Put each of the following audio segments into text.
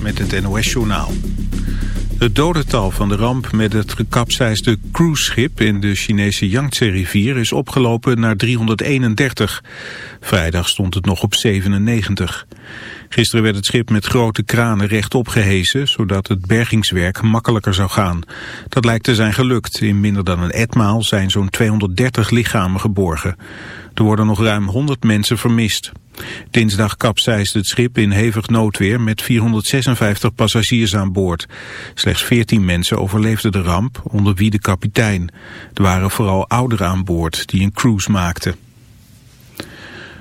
Met het NOS-journaal. Het dodental van de ramp met het gekapseisde cruiseschip in de Chinese Yangtze-rivier is opgelopen naar 331. Vrijdag stond het nog op 97. Gisteren werd het schip met grote kranen rechtop gehesen, zodat het bergingswerk makkelijker zou gaan. Dat lijkt te zijn gelukt. In minder dan een etmaal zijn zo'n 230 lichamen geborgen. Er worden nog ruim 100 mensen vermist. Dinsdag kapseisde het schip in hevig noodweer met 456 passagiers aan boord. Slechts 14 mensen overleefden de ramp, onder wie de kapitein. Er waren vooral ouderen aan boord die een cruise maakten.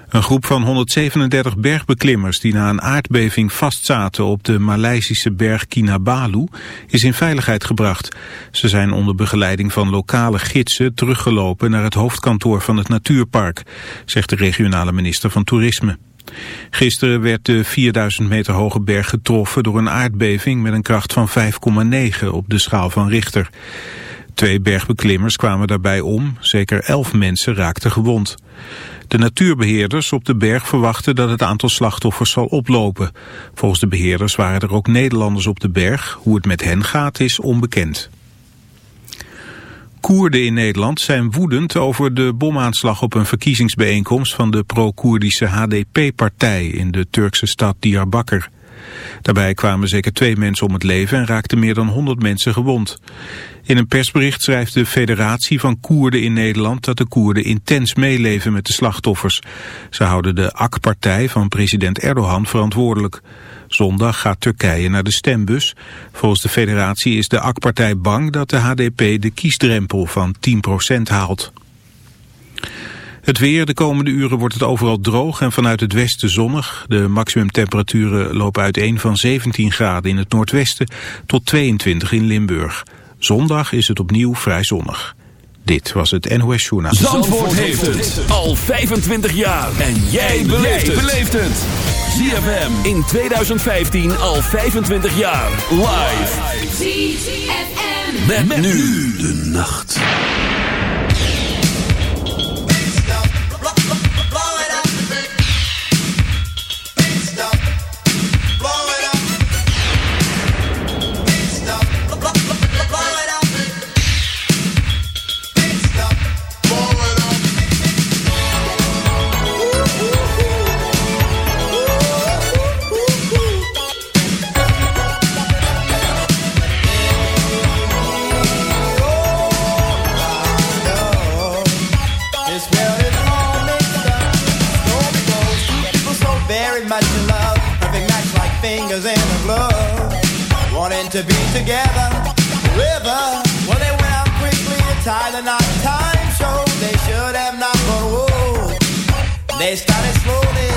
Een groep van 137 bergbeklimmers die na een aardbeving vastzaten op de Maleisische berg Kinabalu is in veiligheid gebracht. Ze zijn onder begeleiding van lokale gidsen teruggelopen naar het hoofdkantoor van het natuurpark, zegt de regionale minister van Toerisme. Gisteren werd de 4000 meter hoge berg getroffen door een aardbeving met een kracht van 5,9 op de schaal van Richter. Twee bergbeklimmers kwamen daarbij om, zeker 11 mensen raakten gewond. De natuurbeheerders op de berg verwachten dat het aantal slachtoffers zal oplopen. Volgens de beheerders waren er ook Nederlanders op de berg. Hoe het met hen gaat is onbekend. Koerden in Nederland zijn woedend over de bomaanslag op een verkiezingsbijeenkomst van de pro-Koerdische HDP-partij in de Turkse stad Diyarbakir. Daarbij kwamen zeker twee mensen om het leven en raakten meer dan 100 mensen gewond. In een persbericht schrijft de Federatie van Koerden in Nederland dat de Koerden intens meeleven met de slachtoffers. Ze houden de AK-partij van president Erdogan verantwoordelijk. Zondag gaat Turkije naar de stembus. Volgens de federatie is de AK-partij bang dat de HDP de kiesdrempel van 10% haalt. Het weer, de komende uren wordt het overal droog en vanuit het westen zonnig. De maximumtemperaturen lopen uiteen van 17 graden in het noordwesten tot 22 in Limburg. Zondag is het opnieuw vrij zonnig. Dit was het NOS Journaal. Zandvoort, heeft het al 25 jaar. En jij beleeft het. ZFM in 2015 al 25 jaar. Live. ZFM. met nu de nacht. To be together. River, well, they went out quickly to the knot. Time showed they should have not, but whoa. They started slowly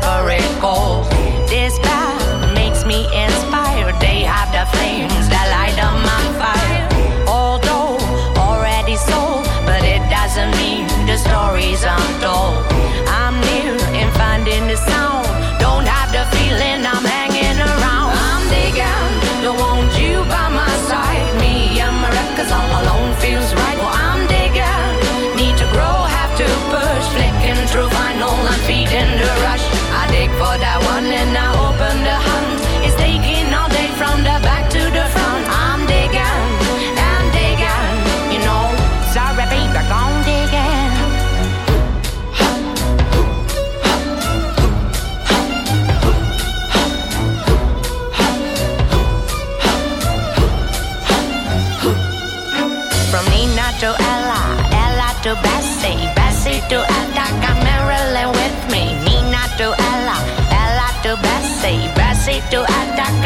separate goals. This path makes me inspired. They have the flames that light up my fire. Although already sold, but it doesn't mean the stories untold. proceed to attack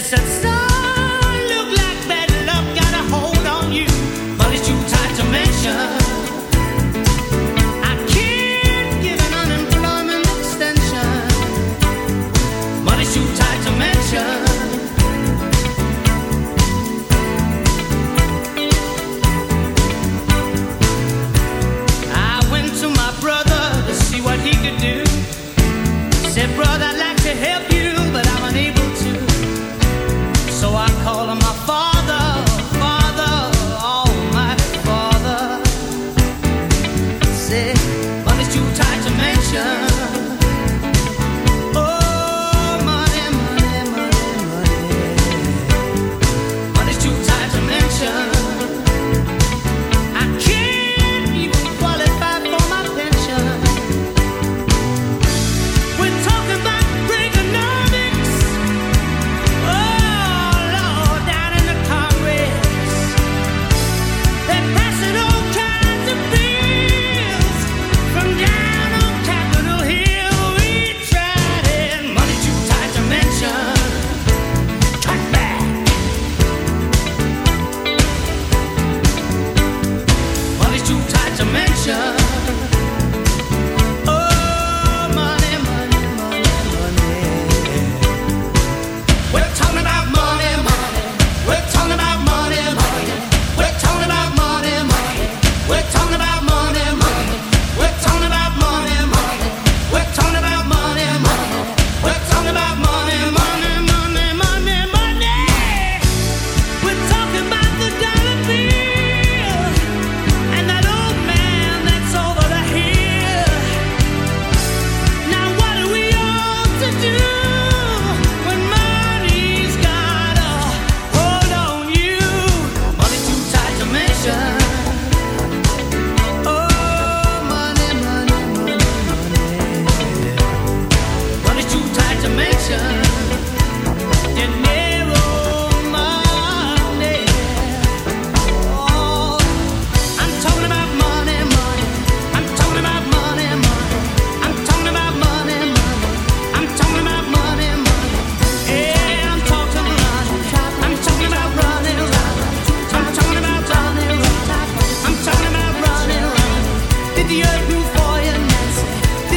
innocent star.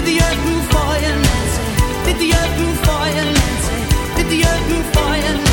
Did the earth move for you, Nancy? Did the earth move for you, Nancy?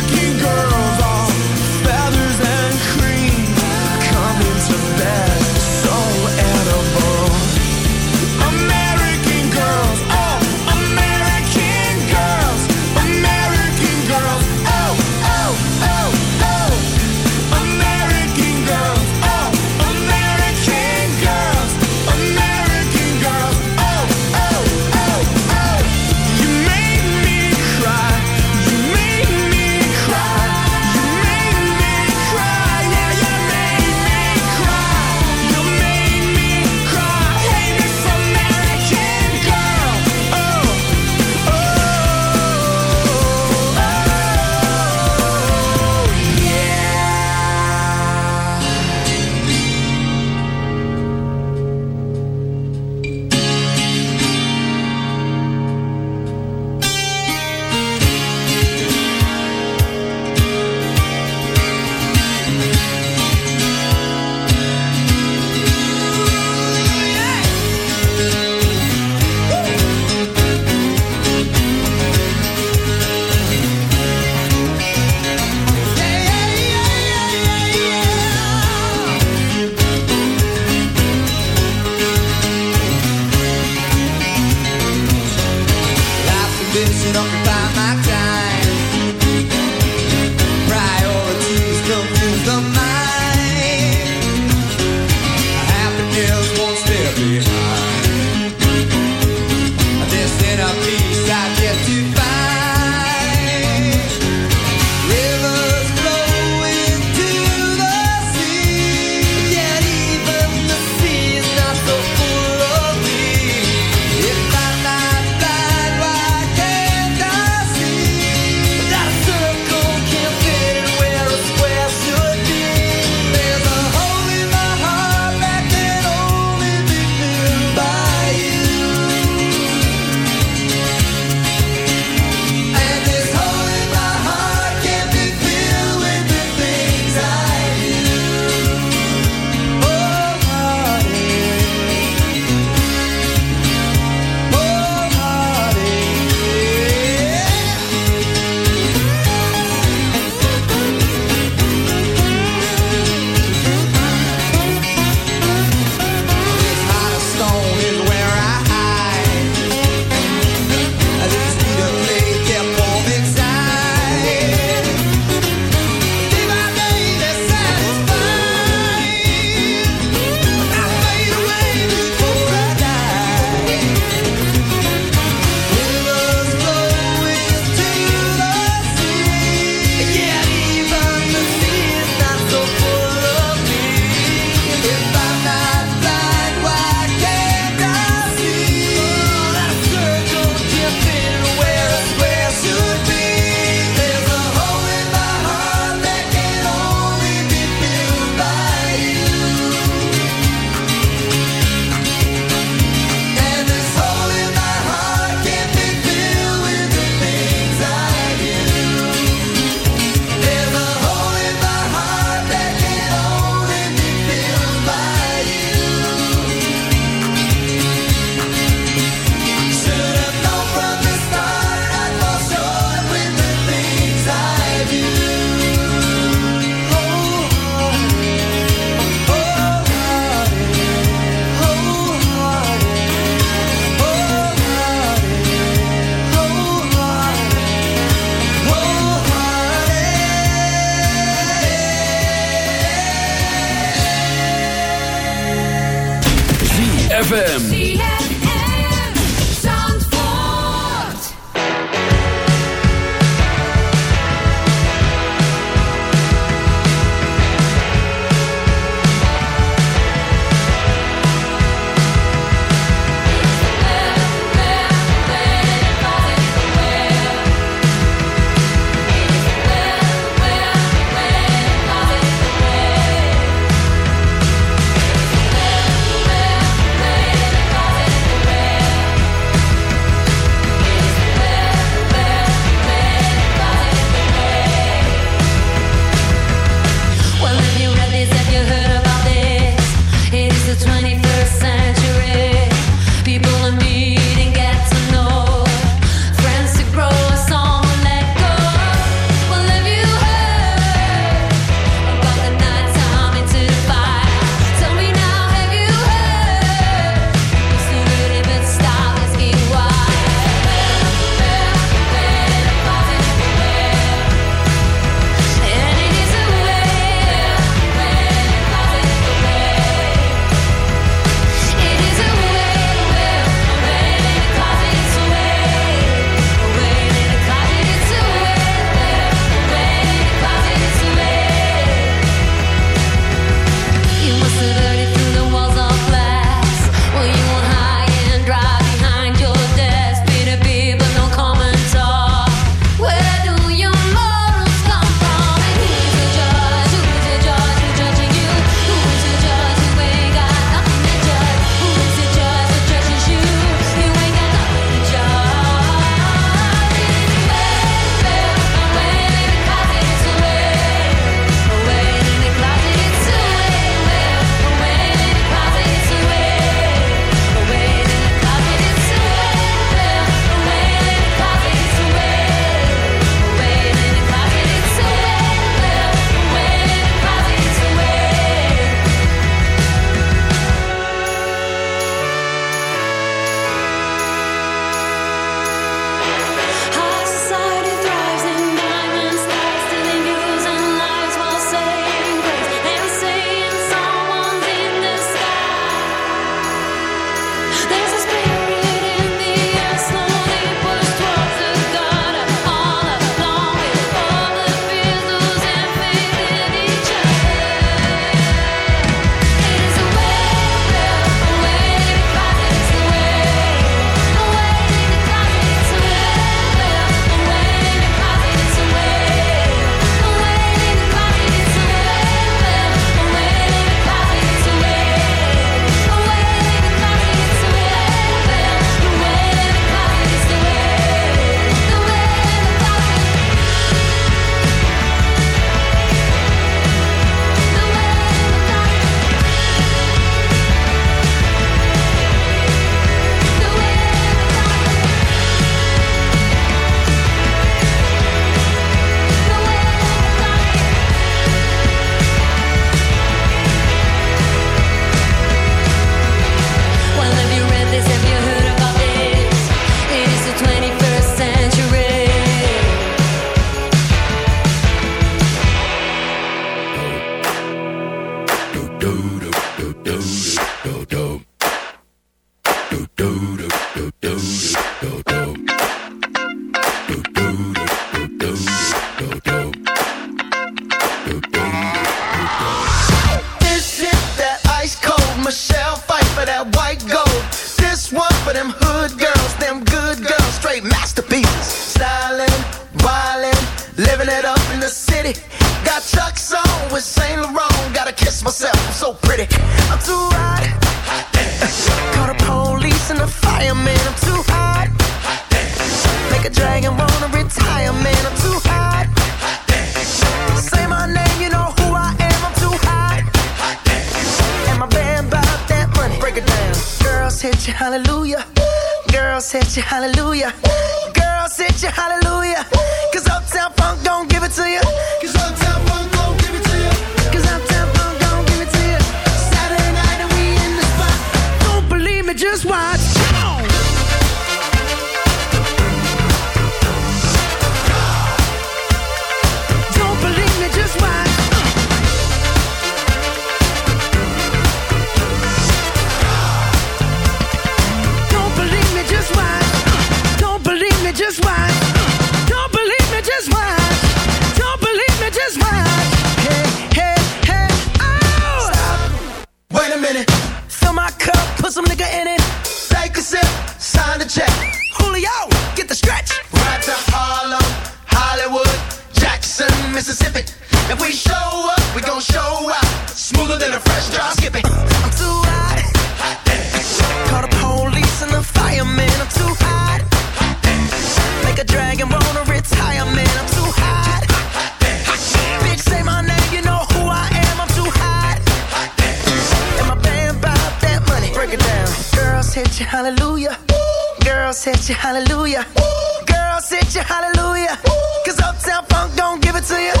hit you hallelujah. Ooh. Girls you hallelujah. Ooh. Cause Uptown Funk don't give it to you.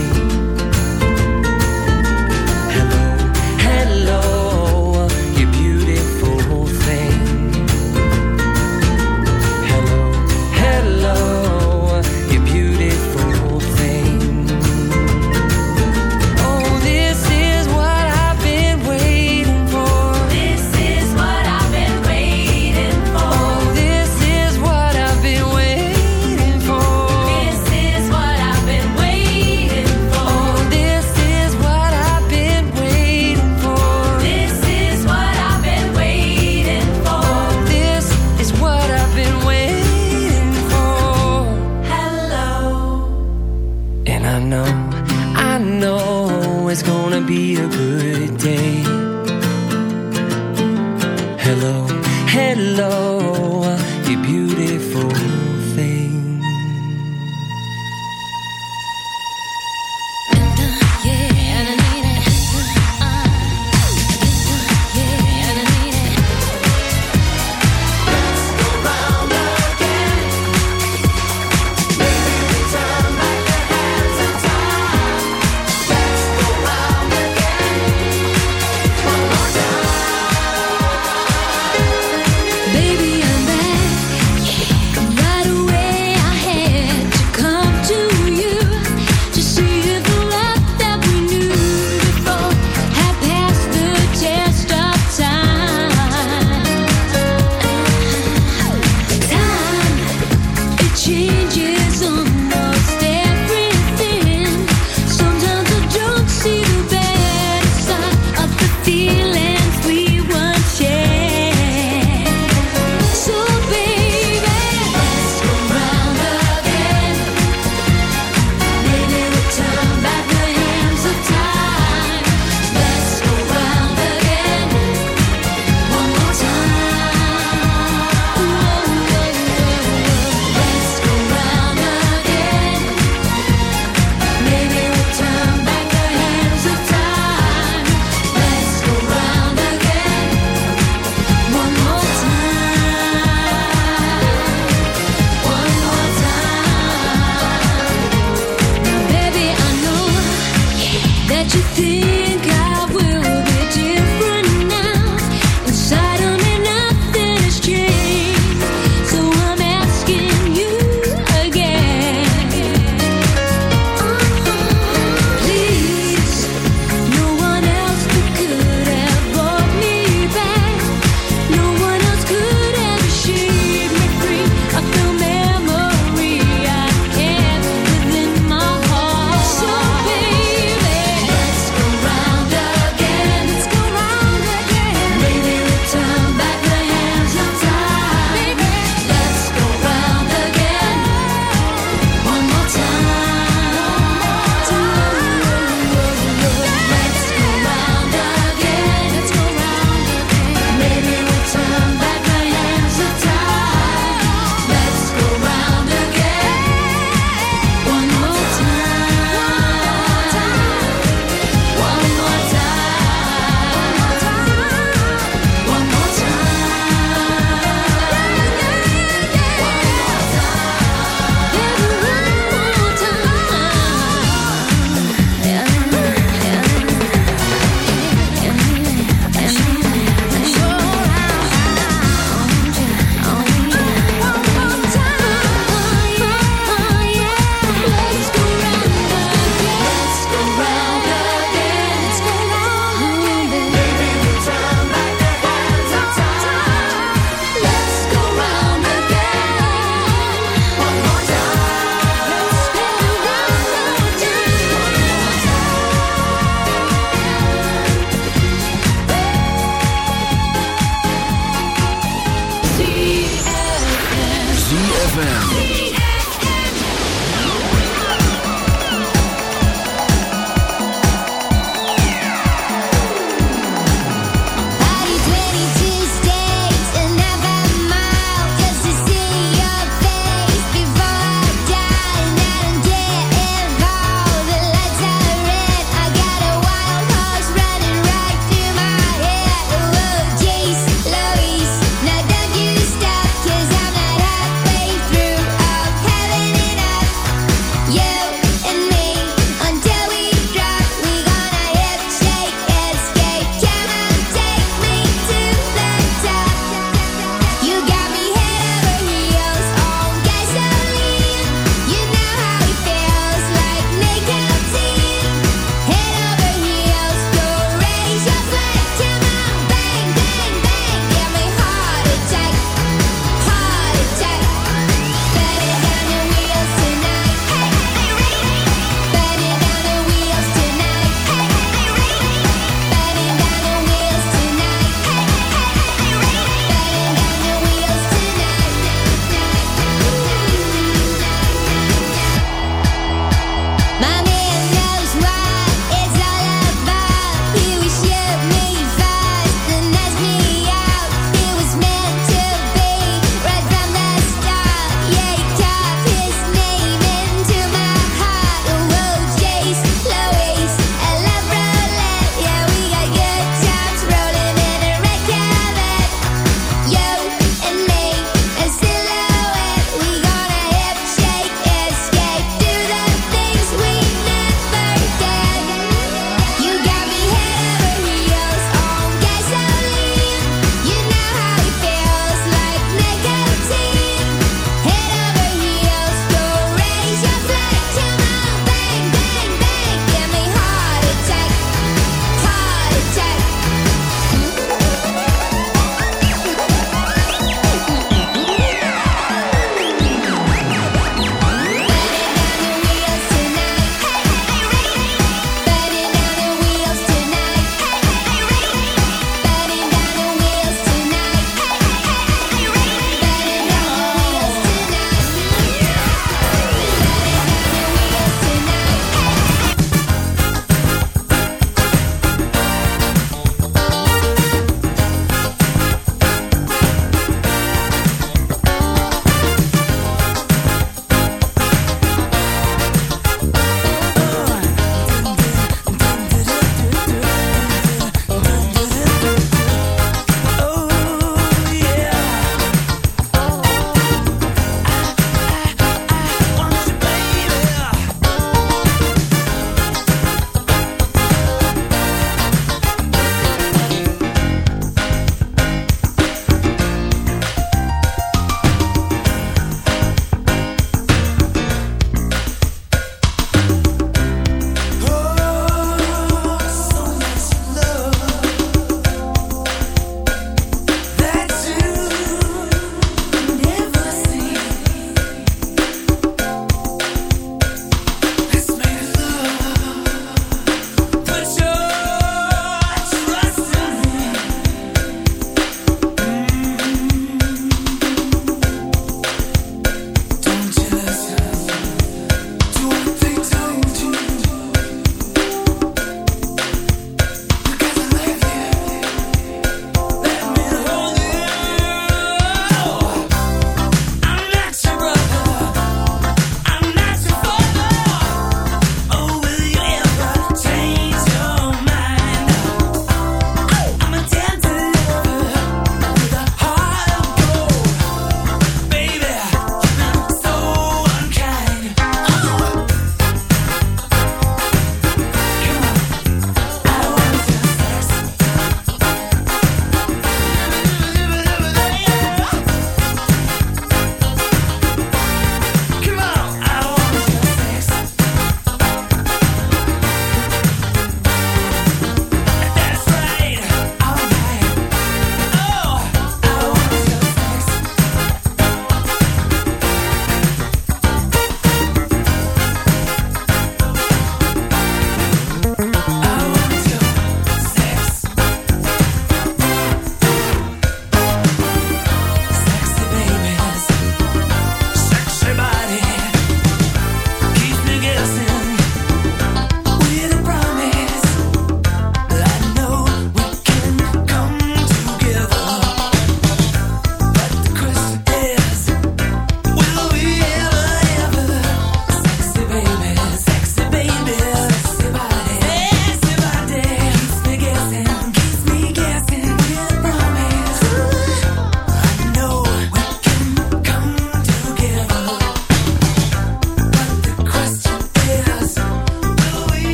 changes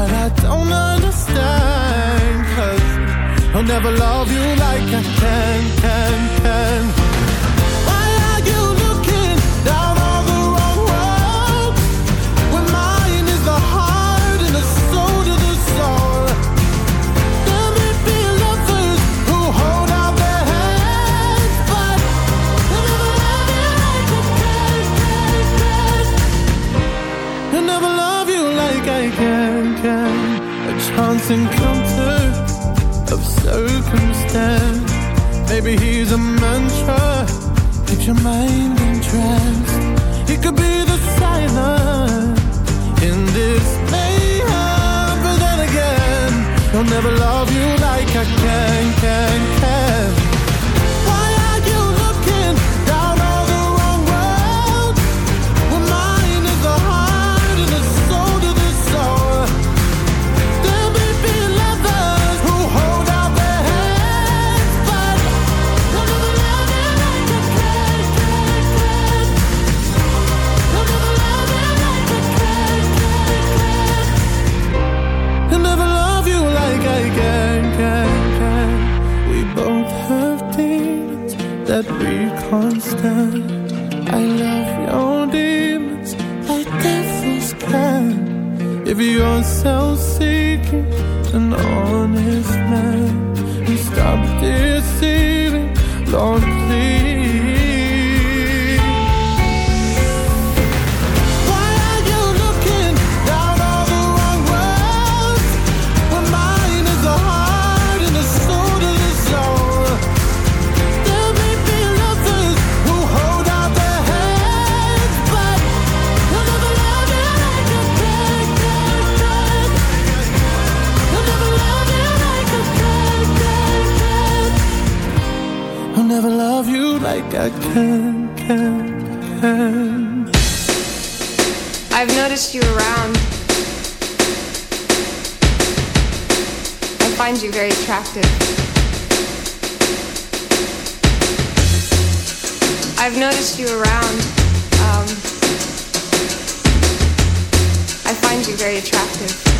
but I don't understand. Cause I'll never love you like I can, can, can. Circumstance. Maybe he's a mantra, keeps your mind entranced. He could be the silence in this mayhem, but then again, he'll never love you like I can, can. Can, can, can. We both have demons that we can't stand. I love your demons like devils can. If you're self-seeking, an honest man, and stop deceiving, Lord, please. I can, can, can. I've noticed you around. I find you very attractive. I've noticed you around. Um, I find you very attractive.